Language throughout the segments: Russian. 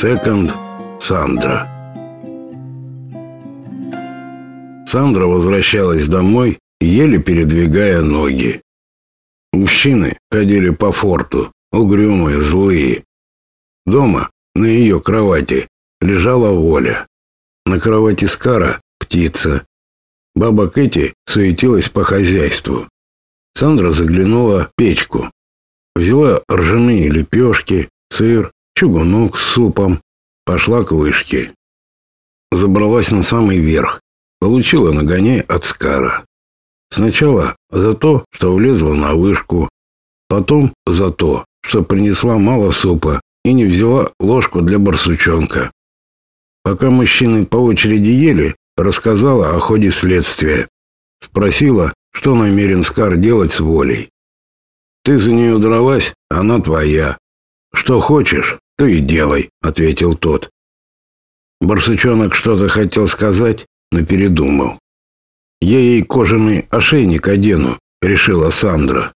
Секонд Сандра. Сандра возвращалась домой, еле передвигая ноги. Мужчины ходили по форту, угрюмые, злые. Дома, на ее кровати, лежала Воля. На кровати Скара — птица. Баба Кэти суетилась по хозяйству. Сандра заглянула в печку. Взяла ржаные лепешки, сыр, чугунок с супом, пошла к вышке. Забралась на самый верх, получила нагоняй от Скара. Сначала за то, что влезла на вышку, потом за то, что принесла мало супа и не взяла ложку для барсучонка. Пока мужчины по очереди ели, рассказала о ходе следствия. Спросила, что намерен Скар делать с волей. «Ты за нее дралась, она твоя. Что хочешь, то и делай», — ответил тот. Барсучонок что-то хотел сказать, но передумал. «Я ей кожаный ошейник одену», — решила Сандра.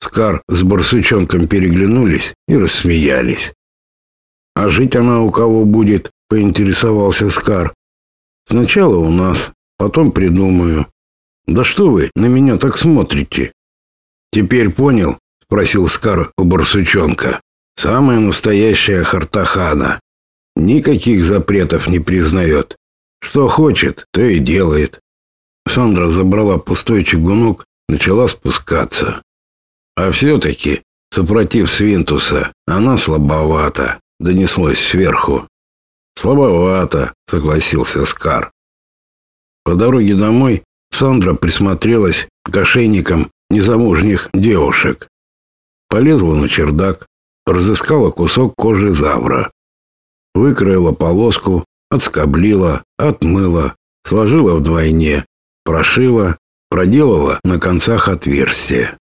Скар с барсучонком переглянулись и рассмеялись. «А жить она у кого будет?» — поинтересовался Скар. «Сначала у нас, потом придумаю». «Да что вы на меня так смотрите?» «Теперь понял?» — спросил Скар у барсучонка. «Самая настоящая Хартахана. Никаких запретов не признает. Что хочет, то и делает». Сандра забрала пустой чугунок, начала спускаться. А все-таки, супротив Свинтуса, она слабовата, донеслось сверху. Слабовато, согласился Скар. По дороге домой Сандра присмотрелась к ошейникам незамужних девушек. Полезла на чердак, разыскала кусок кожи завра. Выкроила полоску, отскоблила, отмыла, сложила вдвойне, прошила, проделала на концах отверстия.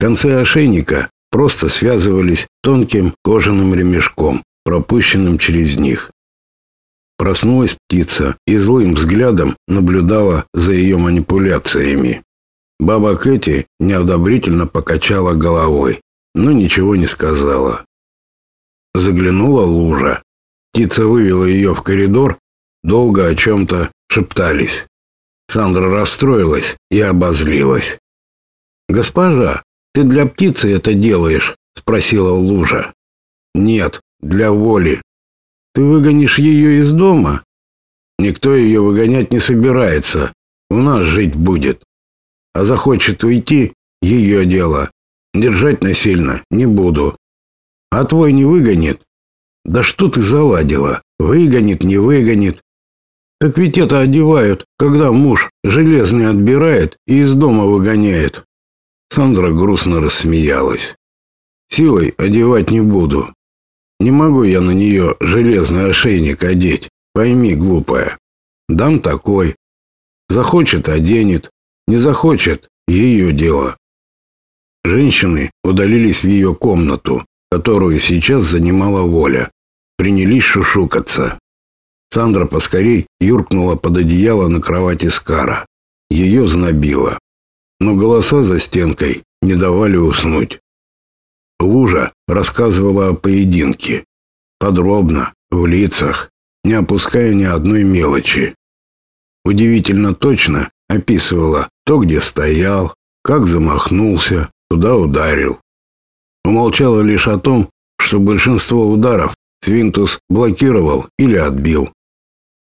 Концы ошейника просто связывались тонким кожаным ремешком, пропущенным через них. Проснулась птица и злым взглядом наблюдала за ее манипуляциями. Баба Кэти неодобрительно покачала головой, но ничего не сказала. Заглянула лужа. Птица вывела ее в коридор, долго о чем-то шептались. Сандра расстроилась и обозлилась. «Госпожа, ты для птицы это делаешь?» — спросила Лужа. «Нет, для воли. Ты выгонишь ее из дома?» «Никто ее выгонять не собирается. У нас жить будет. А захочет уйти — ее дело. Держать насильно не буду. А твой не выгонит?» «Да что ты заладила? Выгонит, не выгонит. Так ведь это одевают, когда муж железный отбирает и из дома выгоняет. Сандра грустно рассмеялась. Силой одевать не буду. Не могу я на нее железный ошейник одеть. Пойми, глупая. Дам такой. Захочет оденет, не захочет ее дело. Женщины удалились в ее комнату, которую сейчас занимала Воля. Принялись шушукаться. Сандра поскорей юркнула под одеяло на кровати Скара. Ее знобило. Но голоса за стенкой не давали уснуть. Лужа рассказывала о поединке. Подробно, в лицах, не опуская ни одной мелочи. Удивительно точно описывала то, где стоял, как замахнулся, туда ударил. Умолчала лишь о том, что большинство ударов Свинтус блокировал или отбил.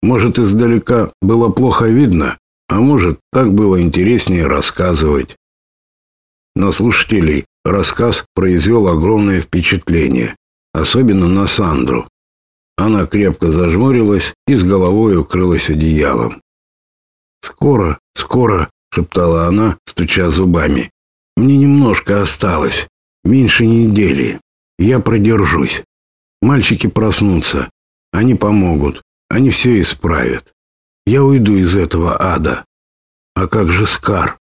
Может, издалека было плохо видно, а может, так было интереснее рассказывать. На слушателей рассказ произвел огромное впечатление, особенно на Сандру. Она крепко зажмурилась и с головой укрылась одеялом. «Скоро, скоро», — шептала она, стуча зубами. «Мне немножко осталось, меньше недели. Я продержусь. Мальчики проснутся, они помогут. Они все исправят. Я уйду из этого ада. А как же Скар?